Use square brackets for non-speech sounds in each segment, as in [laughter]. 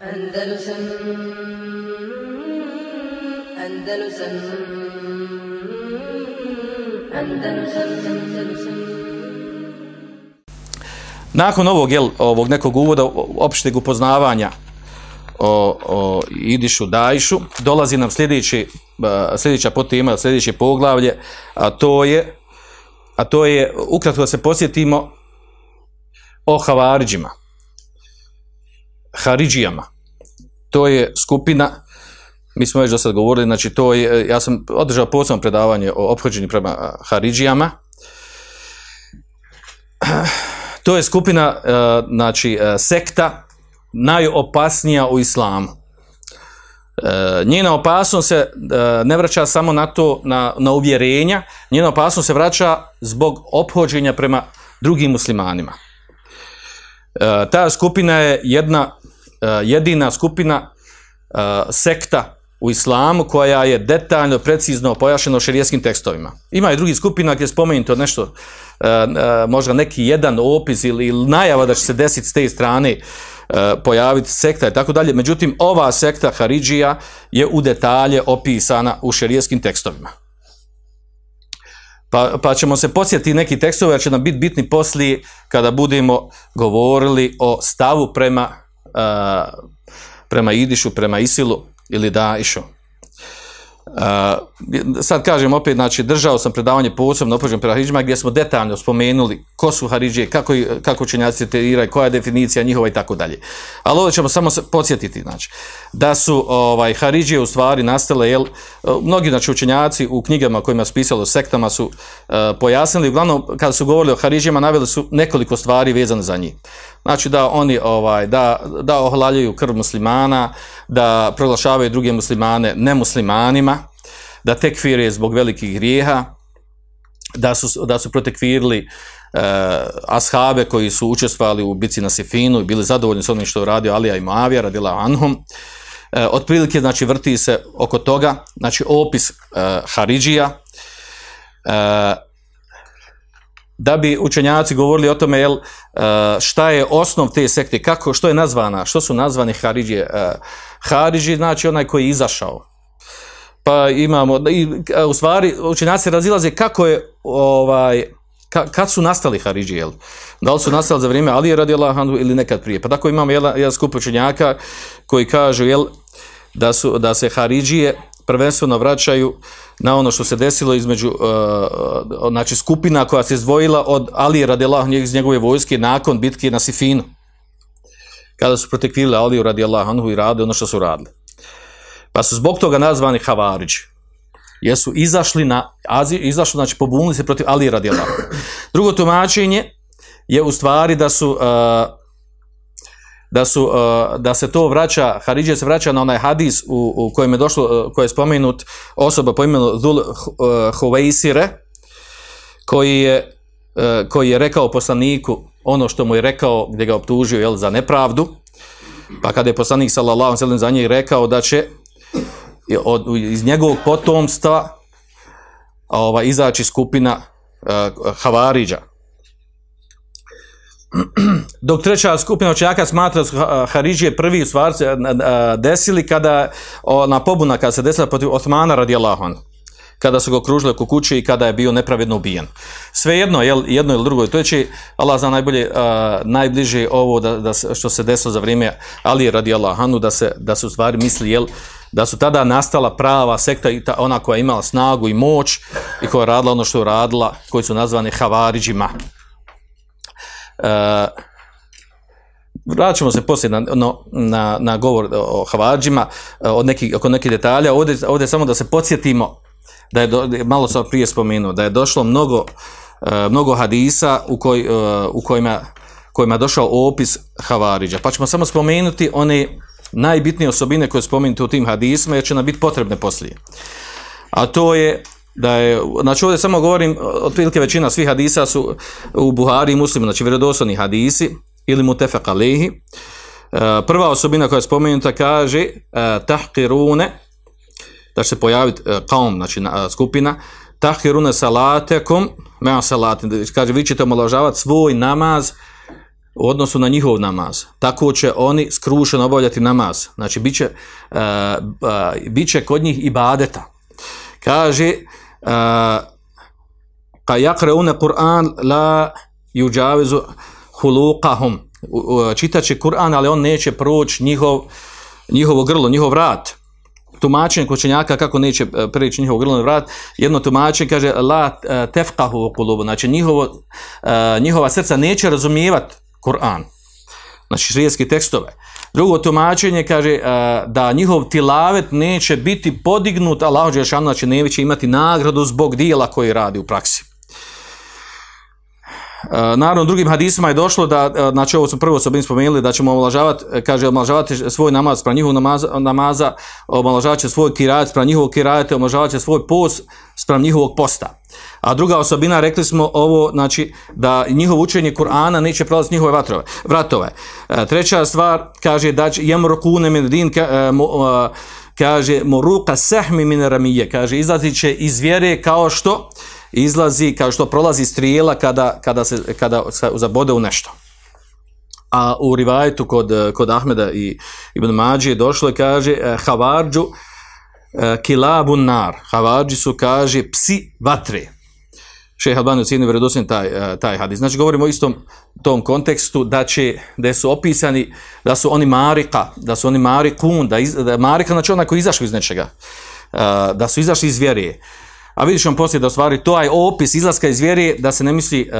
Andalusam Andalusam Nakon ovog, jel, ovog nekog uvoda, opšteg upoznavanja o, o Idišu, Dajšu, dolazi nam sljedeći, sljedeća potema, sljedeće poglavlje, a to je, a to je, ukratko da se posjetimo o Havariđima, Haridžijama. To je skupina, mi smo već do sad govorili, znači to je, ja sam održao posebno predavanje o ophođenju prema Haridžijama, [clears throat] to je skupina, e, znači, e, sekta najopasnija u islamu. E, njena opasnost se ne vraća samo na to, na, na uvjerenja, njena opasnost se vraća zbog ophođenja prema drugim muslimanima. Ta skupina je jedna, jedina skupina sekta u islamu koja je detaljno, precizno pojašena u šerijeskim tekstovima. Ima i drugih skupina gdje je spomenuto nešto, e, e, možda neki jedan opis ili, ili najava da će se desiti s te strane pojaviti sekta i tako dalje. Međutim, ova sekta Haridžija je u detalje opisana u šerijeskim tekstovima. Pa, pa ćemo se posjetiti neki tekstove, jer će nam biti bitni poslije kada budemo govorili o stavu prema, prema Idišu, prema Isilu, ili da išao. Uh, sad kažem opet, znači držao sam predavanje posebno opođen prema gdje smo detaljno spomenuli ko su Haridžije, kako, kako učenjaci tretiraju, koja je definicija njihova i tako dalje. Ali ovdje ćemo samo podsjetiti, znači, da su ovaj, Haridžije u stvari nastale, jel, mnogi znači, učenjaci u knjigama kojima su pisali o sektama su uh, pojasnili, uglavnom kada su govorili o Haridžijama naveli su nekoliko stvari vezane za njih. Znači da oni ovaj, da, da ohlaljuju krv muslimana, da proglašavaju druge muslimane nemuslimanima, da tekfire zbog velikih grijeha, da su, da su protekvirili e, ashabe koji su učestvovali u bici na Sifinu i bili zadovoljni s onim što je radio Alija i Moavija, radila Anhum. E, otprilike, znači, vrti se oko toga, znači, opis e, Haridžija, e, da bi učenjaci govorili o tome jel, šta je osnov te sekte, kako, što je nazvana, što su nazvani Haridžije. Haridži znači onaj koji je izašao. Pa imamo, i, u stvari učenjaci razilaze kako je, ovaj, ka, kad su nastali Haridži, jel? Da li su nastali za vrijeme Alije radi Allahanu ili nekad prije. Pa tako imamo jedan, jedan skup učenjaka koji kažu jel, da, su, da se Haridžije prvenstveno vraćaju na ono što se desilo između uh, uh znači skupina koja se izdvojila od Alije radijallahu iz njegove vojske nakon bitke na Sifinu. Kada su protekvili Aliju radijallahu anhu i radili ono što su radili. Pa su zbog toga nazvani Havariđi. Jesu izašli na izašli, znači pobunili se protiv Alije radijallahu. Drugo tumačenje je u stvari da su uh, da, su, uh, da se to vraća, Haridžija se vraća na onaj hadis u, u kojem je došlo, uh, koji je spomenut osoba po imenu Dhul uh, koji je, uh, koji je rekao poslaniku ono što mu je rekao, gdje ga optužio jel, za nepravdu, pa kada je poslanik sallallahu sallam za njih rekao da će od, iz njegovog potomstva ova, izaći skupina Havariđa, [clears throat] dok treća skupina učenjaka smatra su Haridžije prvi u stvari desili kada na pobuna kada se desila protiv Osmana radijallahu anhu kada su ga okružili oko kuće i kada je bio nepravedno ubijen. Sve jedno, jel, jedno ili drugo, to je Allah zna najbolje, najbliže ovo da, da se, što se desilo za vrijeme Ali radi Allahanu, da se, da se u stvari misli, jel, da su tada nastala prava sekta i ta, ona koja je imala snagu i moć i koja je radila ono što je radila, koji su nazvani Havariđima. Uh, vraćamo se poslije na, na, na govor o Havadžima, uh, od neki, oko nekih detalja, ovdje, ovdje samo da se podsjetimo, da je, do, malo sam prije spomenuo, da je došlo mnogo, uh, mnogo hadisa u, koj, u kojima, kojima je došao opis Havariđa. Pa ćemo samo spomenuti one najbitnije osobine koje spomenuti u tim hadisima, jer će nam biti potrebne poslije. A to je da je, znači ovdje samo govorim, otprilike većina svih hadisa su u Buhari i muslimu, znači vjerodostojni hadisi ili mutefak alehi. E, prva osobina koja je spomenuta kaže e, tahkirune, da će se pojaviti kaum, e, znači skupina, tahkirune salatekom, mea salatin, kaže vi ćete omaložavati svoj namaz u odnosu na njihov namaz. Tako će oni skrušeno obavljati namaz. Znači, bit će, uh, uh, bit će kod njih ibadeta. Kaže, ka jakreune Kur'an la juđavizu huluqahum. Čitat Kur'an, ali on neće proći njihov, njihovo grlo, njihov vrat. Tumačenje kočenjaka kako neće e, preći njihov grlo vrat, jedno tumačenje kaže la e, tefkahu u kulubu, znači njihovo, e, njihova srca neće razumijevati Kur'an, znači šrijetske tekstove. Drugo tumačenje kaže da njihov tilavet neće biti podignut, Allah Đešanu, znači neće imati nagradu zbog dijela koji radi u praksi. Naravno, drugim hadisima je došlo da, znači ovo su prvo su spomenuli, da ćemo omalažavati, kaže, omalažavati svoj namaz spram njihovog namaza, namaza će svoj kirajet spram njihovog kirajeta, omalažavati će svoj post spram njihovog posta. A druga osobina, rekli smo ovo, znači, da njihovo učenje Kur'ana neće prolaziti njihove vatrove, vratove. Treća stvar, kaže, da jemrokune min din, kaže, moruka sehmi min ramije, kaže, izlazit će iz vjere kao što, izlazi kao što prolazi strijela kada, kada, se, kada zabode u nešto. A u rivajetu kod, kod Ahmeda i Ibn Mađi došlo je, kaže, havarđu kilabun nar. Havarđi su, kaže, psi vatre. Šeha Albani vjerodostojan taj, eh, taj hadis. Znači, govorimo o istom tom kontekstu da će, da su opisani, da su oni marika, da su oni marikun, da, iz, da marika, znači onaj koji izašao iz nečega, da su izašli iz vjerije. A vidiš vam poslije da stvari to je opis izlaska iz vjere da se ne misli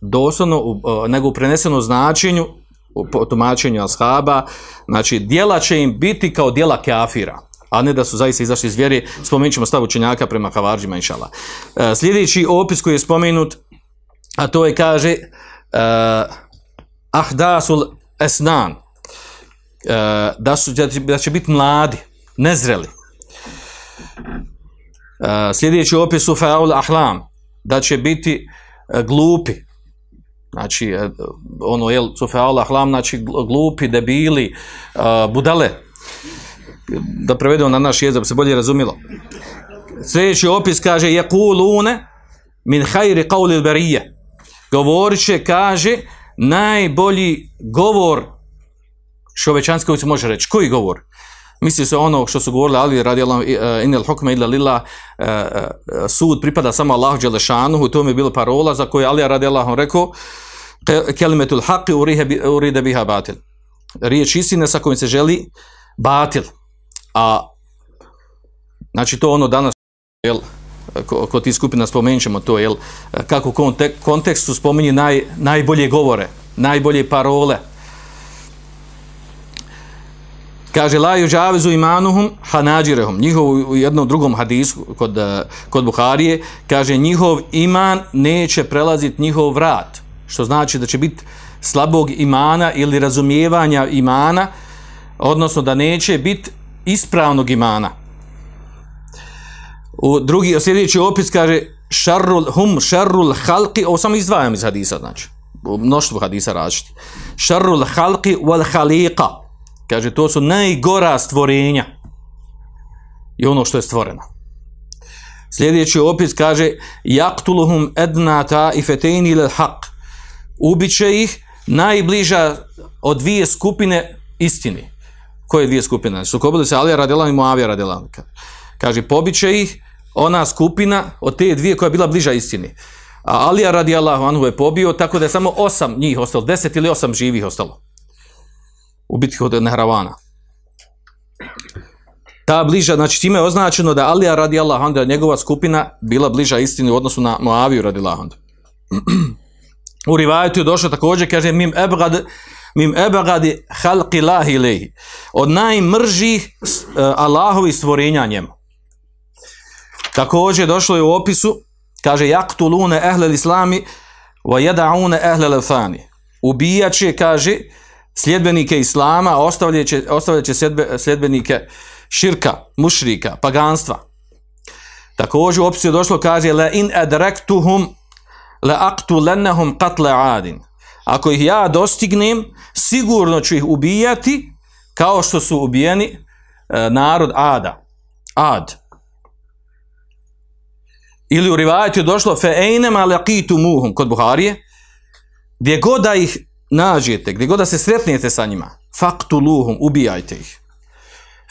doslovno, nego u prenesenom značenju, u tumačenju ashaba, znači dijela će im biti kao dijela kafira, a ne da su zaista izašli iz vjere. Spomenut ćemo stav učenjaka prema havarđima, inšala. Uh, sljedeći opis koji je spomenut, a to je, kaže, uh, ahdasul esnan, uh, da, su, da će biti mladi, nezreli. Uh, sljedeći opis u faul ahlam, da će biti uh, glupi, znači uh, ono je faul ahlam, znači glupi, debili, uh, budale, da prevedemo na naš jezik, se bolje razumilo. Sljedeći opis kaže je kulune min hajri qawli barije. Govorit će, kaže, najbolji govor čovečanski koji se može reći. Koji govor? Misli se ono što su govorili Ali radi Allah e, inel hukme illa lillah e, e, sud pripada samo Allahu dželešanu to mi je bila parola za koju Ali radi Allah rekao kelimetul haqi uride biha batil riječ istine sa kojim se želi batil a znači to ono danas jel, kod tih skupina spomenut ćemo to jel, kako u kontekstu spominje naj, najbolje govore najbolje parole Kaže la yujavizu imanuhum hanađirehum. Njihov u jednom drugom hadisu kod, kod Buharije kaže njihov iman neće prelaziti njihov vrat. Što znači da će biti slabog imana ili razumijevanja imana, odnosno da neće biti ispravnog imana. U drugi, sljedeći opis kaže šarrul hum šarrul halki, ovo samo izdvajam iz hadisa, znači, u mnoštvu hadisa različiti. Šarrul halki wal halika. Kaže, to su najgora stvorenja i ono što je stvoreno. Sljedeći opis kaže, jaktuluhum edna ta ifetejni il haq. Ubiće ih najbliža od dvije skupine istini. Koje dvije skupine? Sukobili se Alija Radelan i Moavija Radelan. Kaže, pobiće ih ona skupina od te dvije koja je bila bliža istini. A Alija radijallahu anhu je pobio, tako da je samo osam njih ostalo, deset ili osam živih ostalo u bitki od Nehravana. Ta bliža, znači time je označeno da Alija radi Allah, da njegova skupina bila bliža istini u odnosu na Moaviju radi Allah. [clears throat] U rivajetu je došlo također, kaže, mim ebgad, mim ebgadi halqi lahi. Od najmržih uh, Allahovi stvorenja njemu. Također došlo je u opisu, kaže, jaktulune ehle islami, wa jeda'une ehle lefani. Ubijaće, kaže, sljedbenike islama, ostavljat će, ostavljat će sljedbenike širka, mušrika, paganstva. Također u opisu je došlo, kaže, le in adrektuhum le aktu lennehum katle adin. Ako ih ja dostignem, sigurno ću ih ubijati kao što su ubijeni e, narod Ada. Ad. Ili u rivajetu je došlo fe einema leqitu muhum kod Buharije, gdje god da ih nađete, gdje god da se sretnijete sa njima, faktuluhum, ubijajte ih.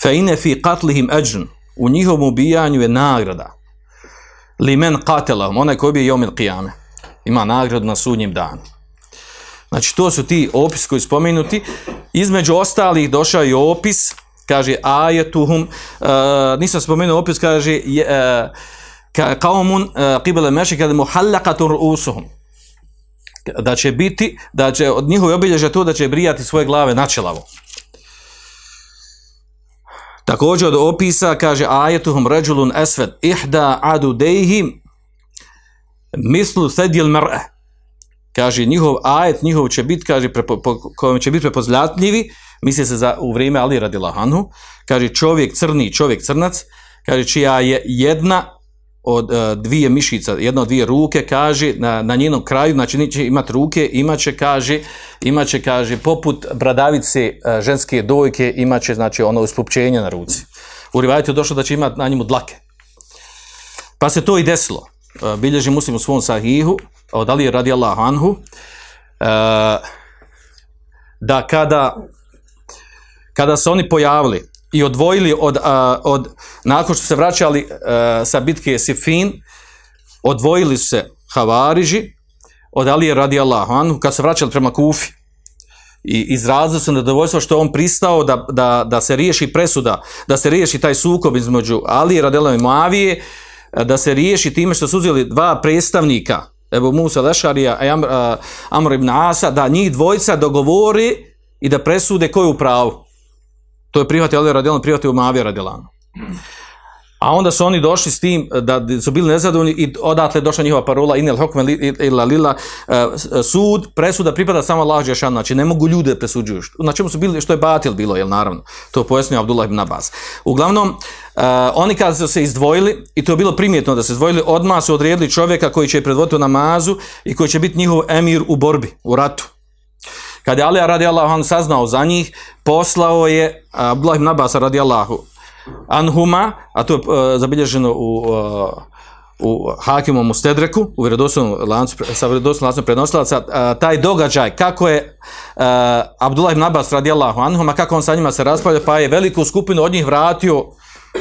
Fe ine fi katlihim ajrun, u njihovom ubijanju je nagrada. Li men qatelahum, onaj koji ubije jomil qiyame. Ima nagradu na sudnjem danu. Znači, to su ti opis koji spomenuti. Između ostalih došao je opis, kaže ajetuhum, uh, nisam spomenuo opis, kaže uh, ka, kaumun uh, qibele meši kada muhallakatun usuhum. Da će biti, da će od njihove obilježja to da će brijati svoje glave načelavo. Također od opisa kaže ajetuhum ređulun esved ihda adu dejhim mislu sedjil mr'e. Kaže njihov ajet, njihov će biti, kaže, prepo, po, kojem će biti prepoznatljivi, misli se za, u vrijeme Ali radi Lahanhu, kaže čovjek crni, čovjek crnac, kaže čija je jedna od uh, dvije mišica, jedna od dvije ruke, kaže, na, na njenom kraju, znači neće imati ruke, imaće, kaže, imaće, kaže, poput bradavice uh, ženske dojke, imaće, znači, ono ispupčenje na ruci. U rivajtu je došlo da će imati na njemu dlake. Pa se to i desilo. Uh, bilježi muslim u svom sahihu, od Ali radi Allah anhu, uh, da kada, kada se oni pojavili i odvojili od, od nakon što se vraćali a, sa bitke Sifin, odvojili su se Havariži od Alije radi Allahu anhu, kad se vraćali prema Kufi. I izrazili su nedovoljstvo što on pristao da, da, da se riješi presuda, da se riješi taj sukob između Alije radi Allahu i Moavije, da se riješi time što su uzeli dva predstavnika, Ebu Musa Lešarija i Amr, Amr ibn Asa, da njih dvojica dogovori i da presude ko je u pravu. To je prihvatio Ali radijalno, prihvatio Mavija radijalno. A onda su oni došli s tim da su bili nezadovoljni i odatle došla njihova parola inel hokme ila lila sud, presuda pripada samo Allah Žešan, znači ne mogu ljude presuđuju. Na čemu su bili, što je batil bilo, jel naravno. To pojasnio Abdullah ibn Abbas. Uglavnom, uh, oni kada su se izdvojili, i to je bilo primjetno da se izdvojili, odmah su odredili čovjeka koji će predvoditi u namazu i koji će biti njihov emir u borbi, u ratu. Kad je Ali radijallahu anhu saznao za njih, poslao je Abdullah ibn Abbas radijallahu anhuma, a to je uh, zabilježeno u, uh, u Hakimom u u vjerodostojnom lancu, sa vjerodostojnom lancom prenosilaca, uh, taj događaj, kako je uh, Abdullah ibn Abbas radijallahu anhuma, kako on sa njima se raspravlja, pa je veliku skupinu od njih vratio,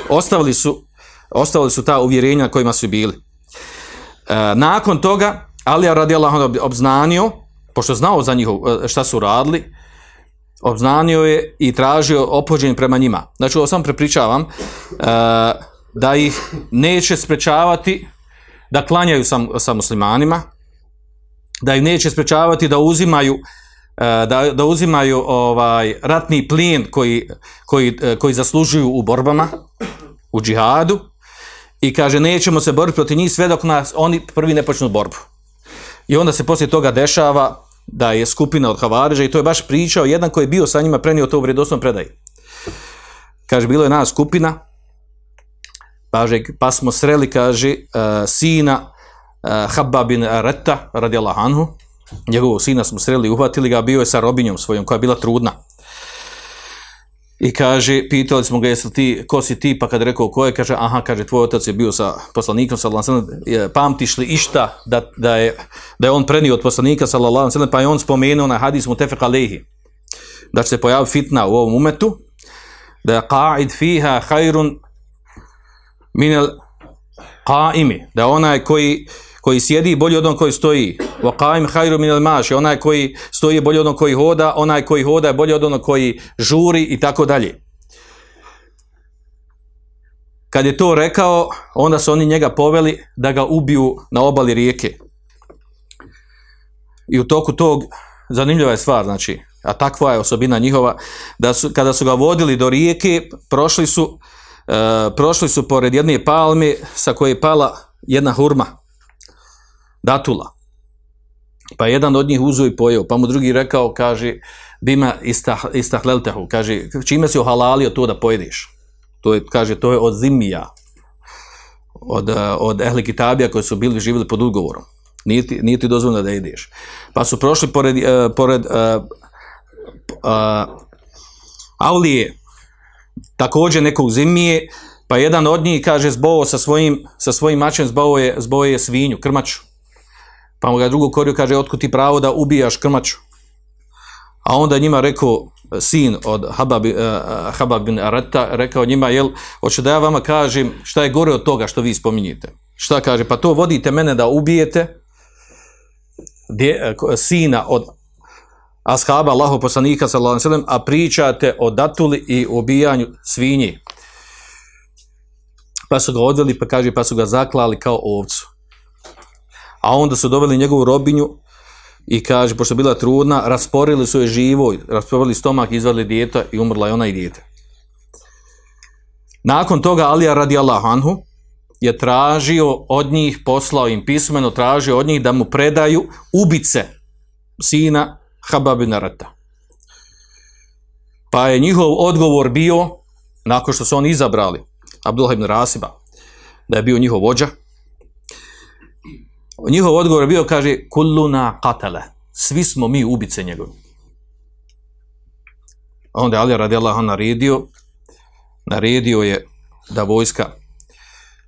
ostavili su, ostavili su ta uvjerenja kojima su bili. Uh, nakon toga, Alija radijallahu anhu obznanio, pošto znao za njih šta su radili, obznanio je i tražio opođenje prema njima. Znači, ovo sam prepričavam, uh, da ih neće sprečavati da klanjaju sa, sa muslimanima, da ih neće sprečavati da uzimaju uh, da, da uzimaju ovaj ratni plijen koji, koji, koji zaslužuju u borbama, u džihadu, i kaže, nećemo se boriti protiv njih sve dok nas oni prvi ne počnu borbu. I onda se poslije toga dešava da je skupina od Havariža i to je baš pričao jedan koji je bio sa njima prenio to u vrijedosnom predaju. Kaže, bilo je nas skupina, kaže, pa smo sreli, kaže, uh, sina uh, Habba bin Reta, radi Allah anhu, njegovog sina smo sreli, uhvatili ga, bio je sa robinjom svojom, koja je bila trudna. I kaže, pitali smo ga, jesi ti, ko si ti, pa kad rekao ko je, kaže, aha, kaže, tvoj otac je bio sa poslanikom, sa sallam, pamtiš li išta da, da, je, da je on prenio od poslanika, sallam, pa je on spomenuo na hadis Mutefek Alehi, da će se pojaviti fitna u ovom umetu, da je qa'id fiha hajrun minel qa'imi, da onaj koji, koji sjedi bolje od onog koji stoji. Wa qaim khairu min al-mashi, onaj koji stoji bolje od onog koji hoda, onaj koji hoda je bolje od onog koji žuri i tako dalje. Kad je to rekao, onda su oni njega poveli da ga ubiju na obali rijeke. I u toku tog, zanimljiva je stvar, znači, a takva je osobina njihova, da su, kada su ga vodili do rijeke, prošli su, prošli su pored jedne palme sa koje je pala jedna hurma, datula. Pa jedan od njih uzo i pojeo, pa mu drugi rekao, kaže, bima istah, istahleltehu, kaže, čime si ohalalio to da pojedeš? To je, kaže, to je od zimija, od, od ehli kitabija koji su bili živjeli pod ugovorom. Nije ti, nije ti dozvoljeno da ideš. Pa su prošli pored, uh, pored uh, uh, Aulije, također nekog zimije, pa jedan od njih, kaže, zbovo sa svojim, sa svojim mačem, zbovo je, zbovo je svinju, krmaču. Pa mu ga drugo korio, kaže, otkud ti pravo da ubijaš krmaču? A onda njima rekao sin od Habab, uh, Habab bin Arata, rekao njima, jel, hoće da ja vama kažem šta je gore od toga što vi spominjete. Šta kaže? Pa to vodite mene da ubijete dje, sina od ashaba Allahov poslanika sallallahu alejhi a pričate o datuli i ubijanju svinji. Pa su ga odveli, pa kaže, pa su ga zaklali kao ovcu. A onda su doveli njegovu robinju i kaže, pošto je bila trudna, rasporili su je živoj, rasporili stomak, izvadili dijete i umrla je ona i dijete. Nakon toga Alija radijallahu anhu je tražio od njih, poslao im pismeno, tražio od njih da mu predaju ubice sina Hababina Rata. Pa je njihov odgovor bio, nakon što su oni izabrali Abdullah ibn Rasiba, da je bio njihov vođa, njihov odgovor je bio, kaže, kulluna katale, svi smo mi ubice njegovi. Onda je Ali radijallahu naredio, naredio je da vojska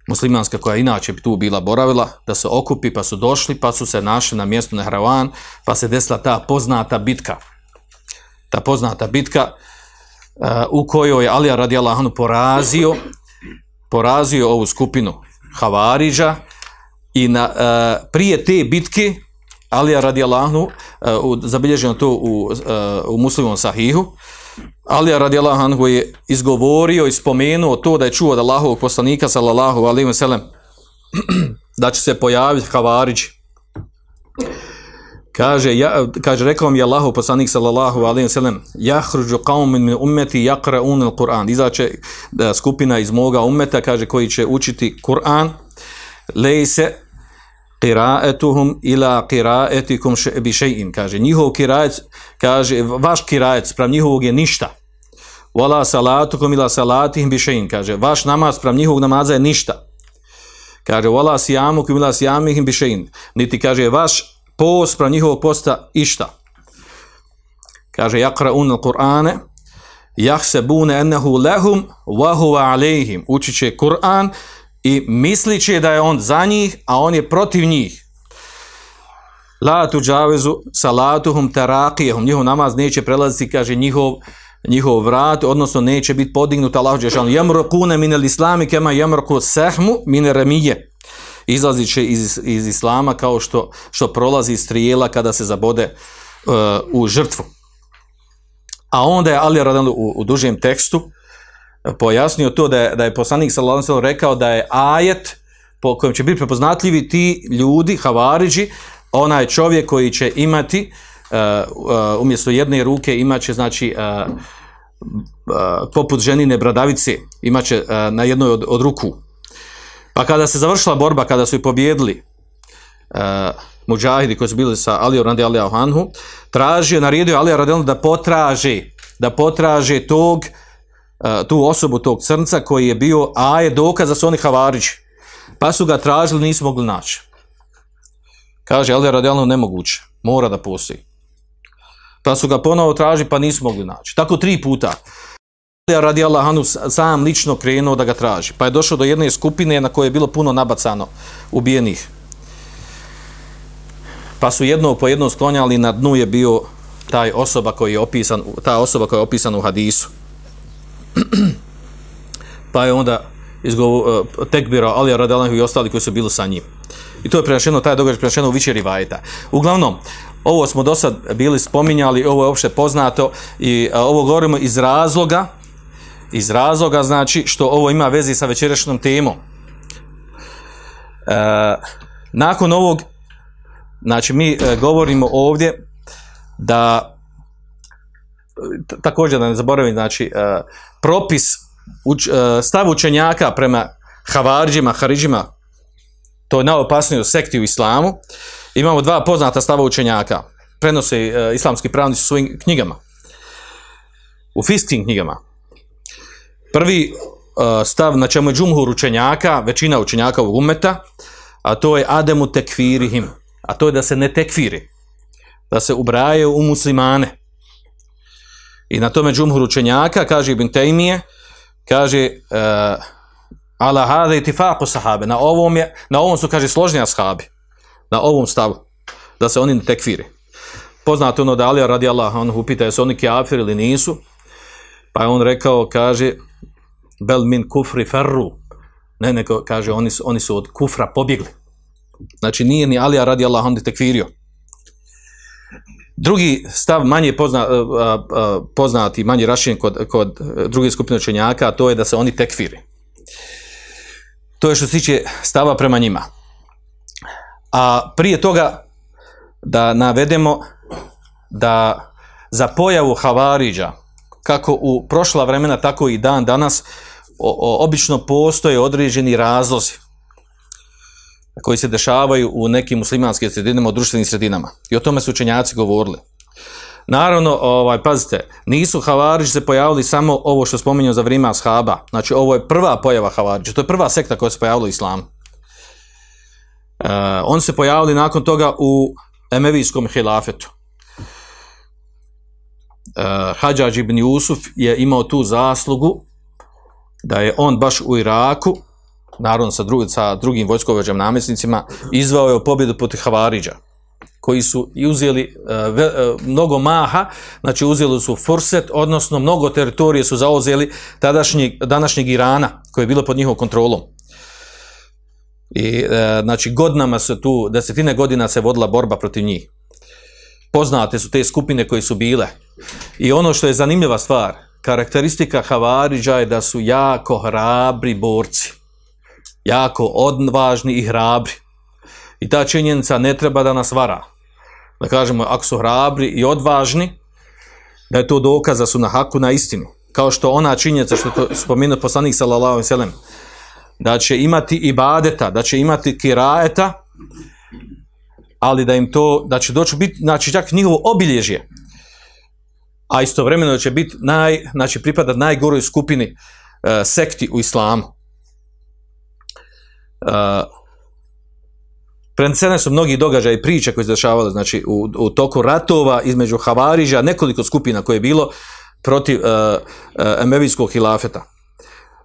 muslimanska koja inače bi tu bila boravila, da se okupi, pa su došli, pa su se našli na mjestu Nehravan, pa se desila ta poznata bitka. Ta poznata bitka uh, u kojoj je Alija porazio, porazio ovu skupinu Havariđa i na, uh, prije te bitke Alija radijallahu uh, zabilježeno to u, u muslimom sahihu, Alija radijallahu anhu je izgovorio i spomenuo to da je čuo od Allahovog poslanika sallallahu alaihi wa sallam [clears throat] da će se pojaviti Havarić. Kaže, ja, kaže, rekao mi je Allahov poslanik sallallahu alaihi wa sallam jahruđu qaumin min ummeti yakraun al-Qur'an. Izaće da, skupina iz moga ummeta, kaže, koji će učiti Kur'an. Lejse qiraetuhum ila qiraetikum bi shay'in kaže njihov kirajet kaže vaš kirajet sprem njihovog je ništa wala salatukum ila salatihim bi shay'in kaže vaš namaz sprem njihovog namaza je ništa. Kaže wala siyamukum ila siyamihim bi shay'in niti kaže vaš post sprem njihovog posta išta. Kaže yaqra'un al-qur'ane yahsabuna annahu lahum wa huwa alayhim. Učiće Kur'an i misliće da je on za njih, a on je protiv njih. La tuđavezu salatuhum tarakijehum. Njihov namaz neće prelaziti, kaže, njihov, njihov vrat, odnosno neće biti podignut Allah Đešanu. Jamrokune minel islami kema jamroku sehmu mine remije. Izlazit će iz, iz islama kao što, što prolazi strijela kada se zabode uh, u žrtvu. A onda je Ali Radan u, u dužem tekstu, pojasnio to da je, da je poslanik sallallahu rekao da je ajet po kojem će biti prepoznatljivi ti ljudi, havariđi, onaj čovjek koji će imati uh, uh, umjesto jedne ruke imaće znači uh, uh, poput ženine bradavice imaće uh, na jednoj od, od ruku. Pa kada se završila borba, kada su i pobjedili uh, muđahidi koji su bili sa Alijom radi Alija Anhu, tražio, naredio Alija radi da potraže, da potraže tog uh, tu osobu tog crnca koji je bio, a je dokaz da su oni havarići. Pa su ga tražili, nisu mogli naći. Kaže, ali je radijalno nemoguće, mora da postoji. Pa su ga ponovo tražili, pa nisu mogli naći. Tako tri puta. Radi Allahanu sam lično krenuo da ga traži. Pa je došao do jedne skupine na koje je bilo puno nabacano ubijenih. Pa su jedno po jedno sklonjali, na dnu je bio taj osoba koji je opisan, ta osoba koja je opisana u hadisu. [clears throat] pa je onda izgovo, uh, tekbirao Ali Radalahu i ostali koji su bili sa njim. I to je prenašeno, taj događaj prenašeno u više rivajeta. Uglavnom, ovo smo do sad bili spominjali, ovo je uopšte poznato i a, ovo govorimo iz razloga, iz razloga znači što ovo ima vezi sa večerašnjom temom. E, nakon ovog, znači mi e, govorimo ovdje da također da ne zaboravim, znači, uh, propis, stav učenjaka prema havarđima, haridžima, to je najopasniju sekti u islamu, imamo dva poznata stava učenjaka, prenose uh, islamski pravnici u svojim knjigama, u fiskim knjigama. Prvi uh, stav na čemu je džumhur učenjaka, većina učenjaka ovog umeta, a to je ademu tekfirihim, a to je da se ne tekfiri, da se ubraje u muslimane. I na tome džumhur učenjaka, kaže Ibn Taymije, kaže uh, ala hada itifaqu sahabe, na ovom, je, na ovom su, kaže, složnija sahabi, na ovom stavu, da se oni ne tekfiri. poznato ono da Alija radi Allah, on upita jesu oni kafir ili nisu, pa je on rekao, kaže, bel min kufri ferru, ne, nego kaže, oni su, oni su od kufra pobjegli. Znači nije ni Alija radi Allah, on tekfirio. Drugi stav manje pozna, a, a, poznati, manje raširen kod, kod druge skupine učenjaka, a to je da se oni tekfiri. To je što se tiče stava prema njima. A prije toga da navedemo da za pojavu Havariđa, kako u prošla vremena, tako i dan danas, o, o, obično postoje određeni razlozi koji se dešavaju u nekim muslimanskim sredinama, u društvenim sredinama. I o tome su učenjaci govorili. Naravno, ovaj, pazite, nisu Havariđi se pojavili samo ovo što spominjao za vrijeme ashaba. Znači, ovo je prva pojava Havariđa. To je prva sekta koja se pojavila u islamu. Uh, on se pojavili nakon toga u Emevijskom hilafetu. Uh, Hadžađ ibn Jusuf je imao tu zaslugu da je on baš u Iraku, naravno sa, drugi, sa drugim vojskovođem namjesnicima, izvao je pobjedu protiv Havariđa, koji su uzeli uh, ve, uh, mnogo maha, znači uzeli su Furset, odnosno mnogo teritorije su zauzeli tadašnjeg, današnjeg Irana, koje je bilo pod njihovom kontrolom. I, e, znači, godinama se tu, desetine godina se vodila borba protiv njih. Poznate su te skupine koje su bile. I ono što je zanimljiva stvar, karakteristika Havariđa je da su jako hrabri borci. Jako odvažni i hrabri. I ta činjenica ne treba da nas vara. Da kažemo, ako su hrabri i odvažni, da je to dokaz da su na haku na istinu. Kao što ona činjenica što to spomenuo poslanik sallallahu alejhi da će imati ibadeta, da će imati kiraeta, ali da im to, da će doći biti, znači čak njihovo obilježje, a istovremeno će biti naj, znači pripada najgoroj skupini uh, sekti u islamu. Uh, Prenesene su mnogi događaji i priče koje se dešavale znači, u, u toku ratova između Havariža, nekoliko skupina koje je bilo protiv uh, Emevijskog hilafeta.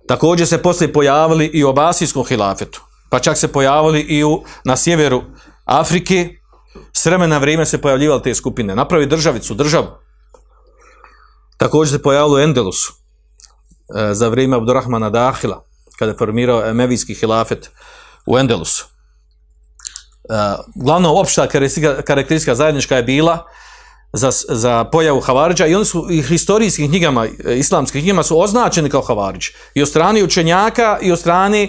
Također se poslije pojavili i u Abasijskom hilafetu, pa čak se pojavili i u, na sjeveru Afrike, s vremena vrijeme se pojavljivali te skupine, napravi državicu, državu. Također se pojavilo u Endelusu, e, za vrijeme Abdurrahmana Dahila, kada je formirao Emevijski hilafet u Endelusu. E, glavno opšta karakteristika, karakteristika zajednička je bila za, za pojavu Havariđa i oni su i historijskim knjigama, e, islamskim knjigama su označeni kao Havariđ. I od strani učenjaka i od strani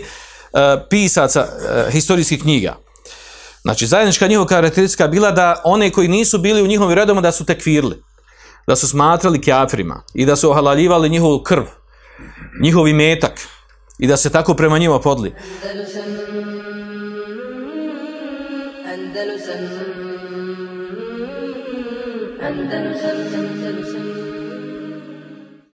uh, pisaca uh, historijskih knjiga. Znači, zajednička njihova karakteristika bila da one koji nisu bili u njihovim redoma da su tekvirli, da su smatrali kjafrima i da su ohalaljivali njihovu krv, njihovi metak i da se tako prema njima podli. Andalusam Andalusam Andalusam Andalusam